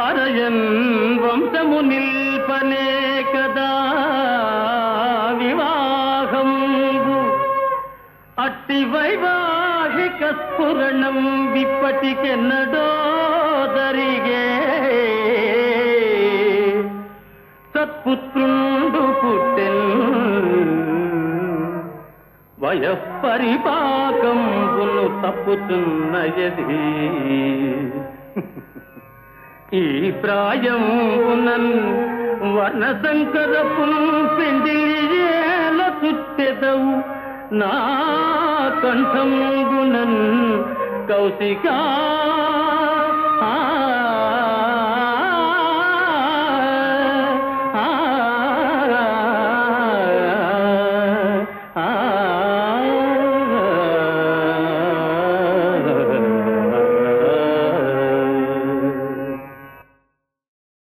వారయన్ వంశము నిల్పనే కదా వివాహం అట్టి వైవాహిక స్ఫురణం విప్పటికెన్నడో జరిగే సత్పుత్రుండు పుట్టెన్ వయపరిపాకంబును తప్పుతున్నయది ఈ ప్రాయమునన్ వన శంకరపు పిండిలియేల చుట్టెదవు. నా కంఠంగునన్ కౌశికా